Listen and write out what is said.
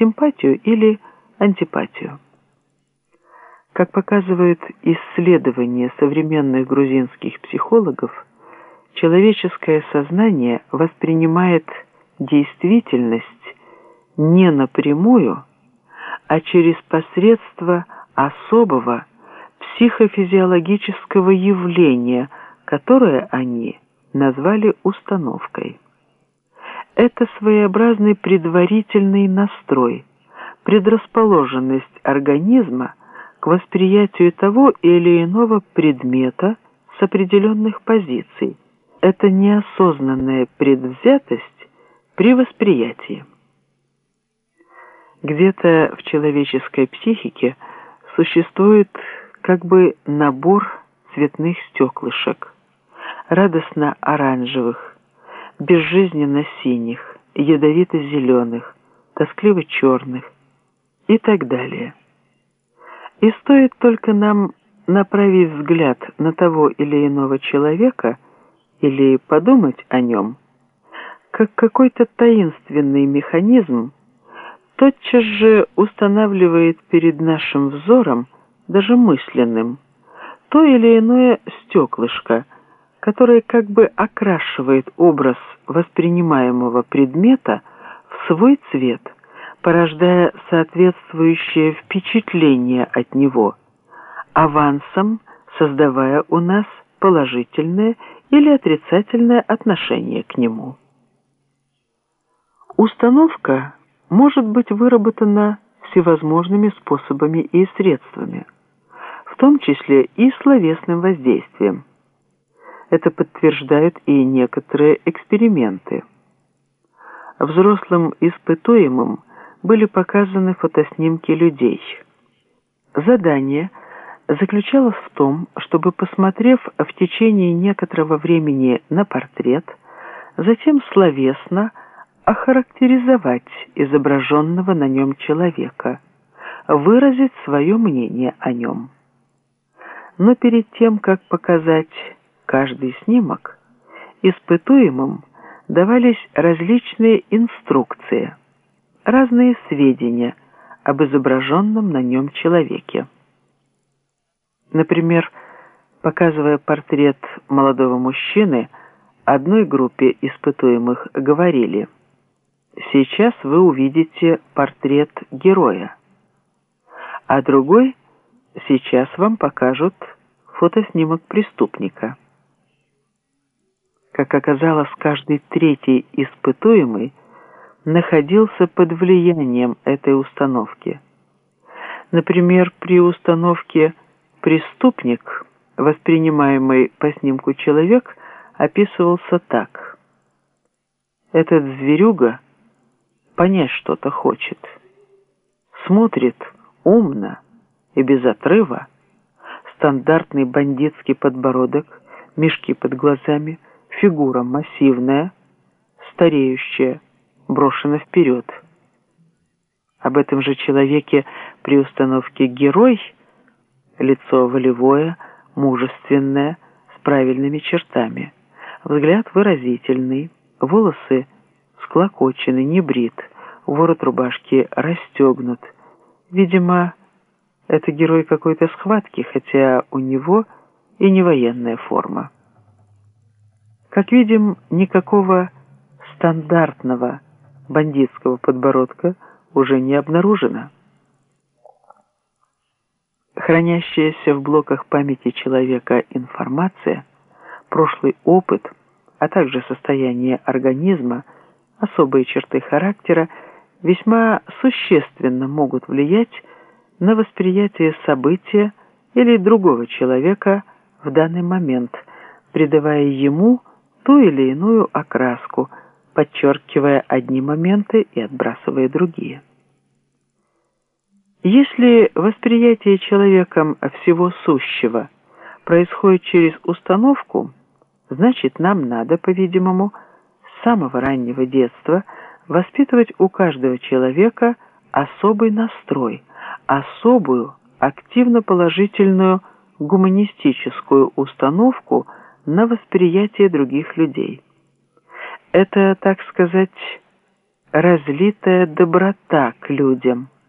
симпатию или антипатию. Как показывают исследования современных грузинских психологов, человеческое сознание воспринимает действительность не напрямую, а через посредство особого психофизиологического явления, которое они назвали установкой. Это своеобразный предварительный настрой, предрасположенность организма к восприятию того или иного предмета с определенных позиций. Это неосознанная предвзятость при восприятии. Где-то в человеческой психике существует как бы набор цветных стеклышек, радостно-оранжевых, безжизненно-синих, ядовито-зеленых, тоскливо-черных и так далее. И стоит только нам направить взгляд на того или иного человека или подумать о нем, как какой-то таинственный механизм тотчас же устанавливает перед нашим взором, даже мысленным, то или иное стеклышко, которое как бы окрашивает образ воспринимаемого предмета в свой цвет, порождая соответствующее впечатление от него, авансом создавая у нас положительное или отрицательное отношение к нему. Установка может быть выработана всевозможными способами и средствами, в том числе и словесным воздействием. Это подтверждают и некоторые эксперименты. Взрослым испытуемым были показаны фотоснимки людей. Задание заключалось в том, чтобы, посмотрев в течение некоторого времени на портрет, затем словесно охарактеризовать изображенного на нем человека, выразить свое мнение о нем. Но перед тем, как показать каждый снимок, испытуемым давались различные инструкции, разные сведения об изображенном на нем человеке. Например, показывая портрет молодого мужчины, одной группе испытуемых говорили – Сейчас вы увидите портрет героя, а другой сейчас вам покажут фотоснимок преступника. Как оказалось, каждый третий испытуемый находился под влиянием этой установки. Например, при установке «преступник», воспринимаемый по снимку человек, описывался так. Этот зверюга – понять что-то хочет. Смотрит умно и без отрыва. Стандартный бандитский подбородок, мешки под глазами, фигура массивная, стареющая, брошена вперед. Об этом же человеке при установке «герой» лицо волевое, мужественное, с правильными чертами, взгляд выразительный, волосы склокоченный, не брит, ворот рубашки расстегнут. Видимо, это герой какой-то схватки, хотя у него и не военная форма. Как видим, никакого стандартного бандитского подбородка уже не обнаружено. Хранящаяся в блоках памяти человека информация, прошлый опыт, а также состояние организма – особые черты характера весьма существенно могут влиять на восприятие события или другого человека в данный момент, придавая ему ту или иную окраску, подчеркивая одни моменты и отбрасывая другие. Если восприятие человеком всего сущего происходит через установку, значит нам надо, по-видимому, самого раннего детства воспитывать у каждого человека особый настрой, особую активно-положительную гуманистическую установку на восприятие других людей. Это, так сказать, разлитая доброта к людям –